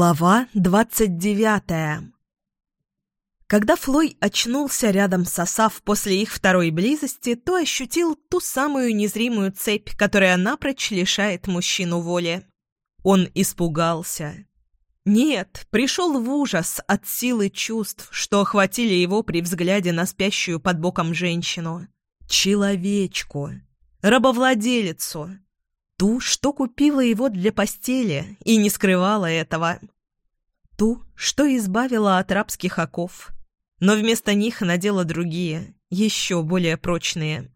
Глава двадцать девятая Когда Флой очнулся рядом с Асав после их второй близости, то ощутил ту самую незримую цепь, которая напрочь лишает мужчину воли. Он испугался. Нет, пришел в ужас от силы чувств, что охватили его при взгляде на спящую под боком женщину. Человечку. Рабовладелицу Ту, что купила его для постели и не скрывала этого. Ту, что избавила от рабских оков, но вместо них надела другие, еще более прочные.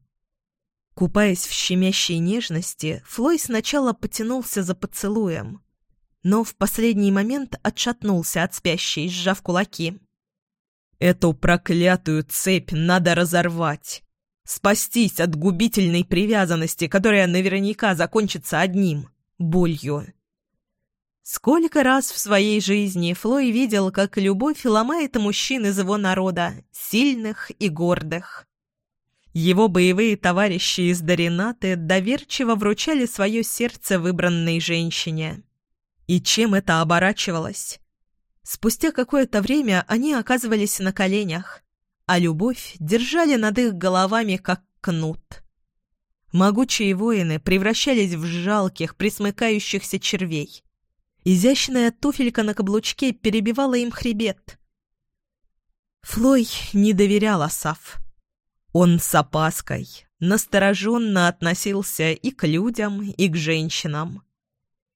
Купаясь в щемящей нежности, Флой сначала потянулся за поцелуем, но в последний момент отшатнулся от спящей, сжав кулаки. «Эту проклятую цепь надо разорвать!» Спастись от губительной привязанности, которая наверняка закончится одним — болью. Сколько раз в своей жизни Флой видел, как любовь ломает мужчин из его народа, сильных и гордых. Его боевые товарищи из Даринаты доверчиво вручали свое сердце выбранной женщине. И чем это оборачивалось? Спустя какое-то время они оказывались на коленях, а любовь держали над их головами, как кнут. Могучие воины превращались в жалких, присмыкающихся червей. Изящная туфелька на каблучке перебивала им хребет. Флой не доверял Асав. Он с опаской, настороженно относился и к людям, и к женщинам.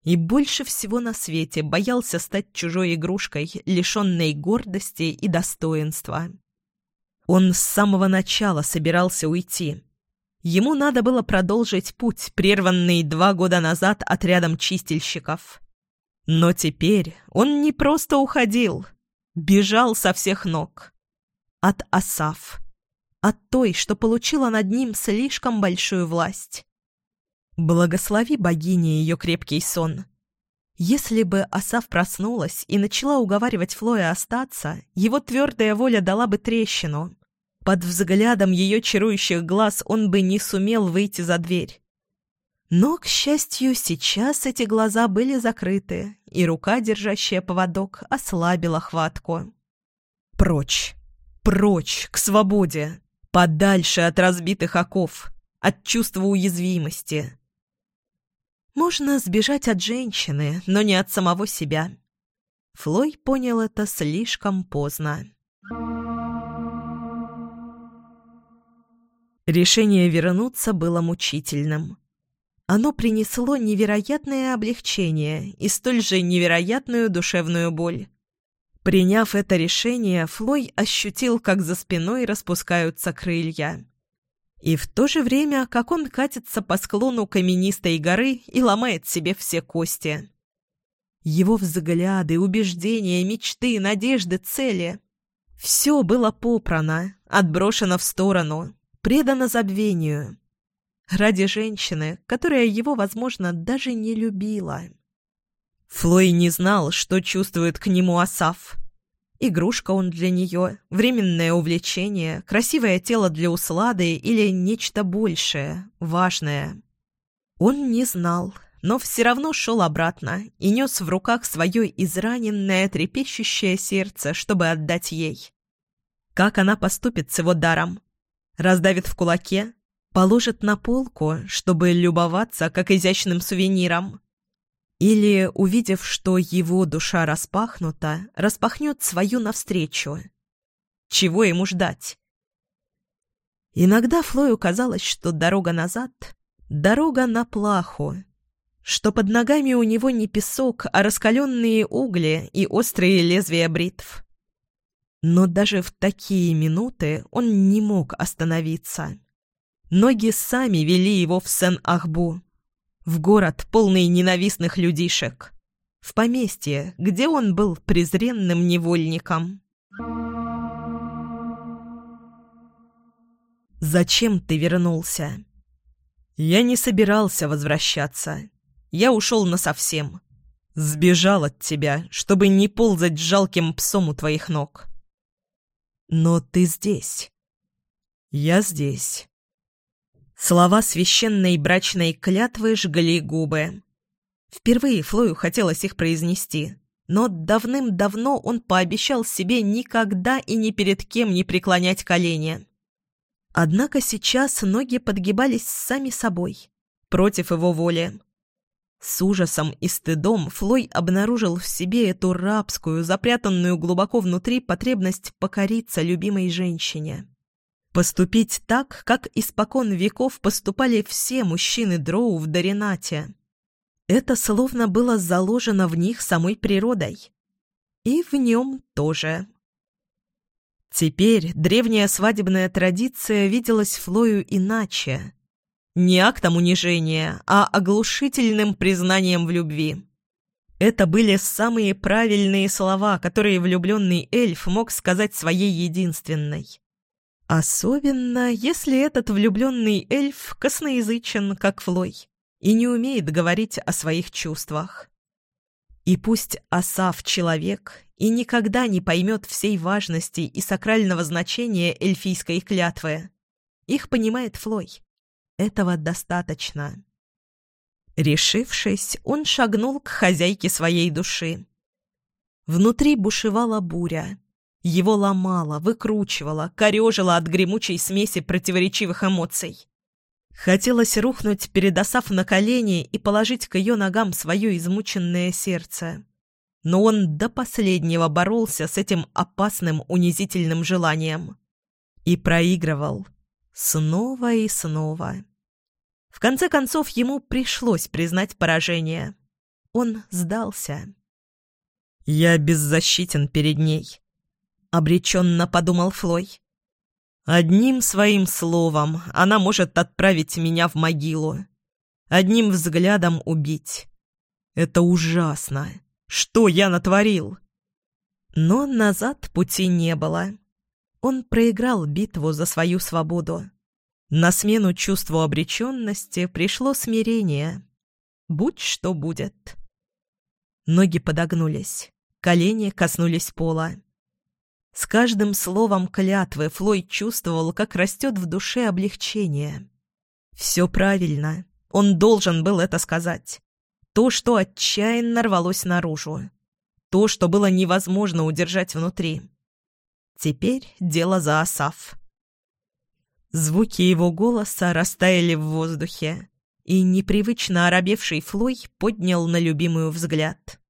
И больше всего на свете боялся стать чужой игрушкой, лишенной гордости и достоинства. Он с самого начала собирался уйти. Ему надо было продолжить путь, прерванный два года назад отрядом чистильщиков. Но теперь он не просто уходил, бежал со всех ног. От Асав. От той, что получила над ним слишком большую власть. Благослови богине ее крепкий сон. Если бы Асав проснулась и начала уговаривать Флоя остаться, его твердая воля дала бы трещину. Под взглядом ее чарующих глаз он бы не сумел выйти за дверь. Но, к счастью, сейчас эти глаза были закрыты, и рука, держащая поводок, ослабила хватку. Прочь! Прочь! К свободе! Подальше от разбитых оков! От чувства уязвимости! Можно сбежать от женщины, но не от самого себя. Флой понял это слишком поздно. Решение вернуться было мучительным. Оно принесло невероятное облегчение и столь же невероятную душевную боль. Приняв это решение, Флой ощутил, как за спиной распускаются крылья. И в то же время, как он катится по склону каменистой горы и ломает себе все кости. Его взгляды, убеждения, мечты, надежды, цели — все было попрано, отброшено в сторону, предана забвению. Ради женщины, которая его, возможно, даже не любила. Флой не знал, что чувствует к нему Асав. Игрушка он для нее, временное увлечение, красивое тело для услады или нечто большее, важное. Он не знал, но все равно шел обратно и нес в руках свое израненное, трепещущее сердце, чтобы отдать ей. Как она поступит с его даром? Раздавит в кулаке, положит на полку, чтобы любоваться как изящным сувениром. Или, увидев, что его душа распахнута, распахнет свою навстречу. Чего ему ждать? Иногда Флою казалось, что дорога назад — дорога на плаху, что под ногами у него не песок, а раскаленные угли и острые лезвия бритв. Но даже в такие минуты он не мог остановиться. Ноги сами вели его в Сен-Ахбу, в город, полный ненавистных людишек, в поместье, где он был презренным невольником. «Зачем ты вернулся?» «Я не собирался возвращаться. Я ушел насовсем. Сбежал от тебя, чтобы не ползать жалким псом у твоих ног». Но ты здесь. Я здесь. Слова священной брачной клятвы жгли губы. Впервые Флою хотелось их произнести, Но давным-давно он пообещал себе никогда и ни перед кем не преклонять колени. Однако сейчас ноги подгибались сами собой, против его воли. С ужасом и стыдом Флой обнаружил в себе эту рабскую, запрятанную глубоко внутри потребность покориться любимой женщине. Поступить так, как испокон веков поступали все мужчины Дроу в Доринате. Это словно было заложено в них самой природой. И в нем тоже. Теперь древняя свадебная традиция виделась Флою иначе. Не актом унижения, а оглушительным признанием в любви. Это были самые правильные слова, которые влюбленный эльф мог сказать своей единственной. Особенно, если этот влюбленный эльф косноязычен, как Флой и не умеет говорить о своих чувствах. И пусть Асав — человек и никогда не поймет всей важности и сакрального значения эльфийской клятвы, их понимает Флой. Этого достаточно. Решившись, он шагнул к хозяйке своей души. Внутри бушевала буря. Его ломало, выкручивало, корежило от гремучей смеси противоречивых эмоций. Хотелось рухнуть перед Асаф на колени и положить к ее ногам свое измученное сердце. Но он до последнего боролся с этим опасным унизительным желанием. И проигрывал. Снова и снова. В конце концов, ему пришлось признать поражение. Он сдался. «Я беззащитен перед ней», — обреченно подумал Флой. Одним своим словом она может отправить меня в могилу. Одним взглядом убить. Это ужасно. Что я натворил? Но назад пути не было. Он проиграл битву за свою свободу. На смену чувству обреченности пришло смирение. Будь что будет. Ноги подогнулись, колени коснулись пола. С каждым словом клятвы Флой чувствовал, как растет в душе облегчение. Все правильно. Он должен был это сказать. То, что отчаянно рвалось наружу. То, что было невозможно удержать внутри. Теперь дело за Асав. Звуки его голоса растаяли в воздухе, и непривычно оробевший Флой поднял на любимую взгляд.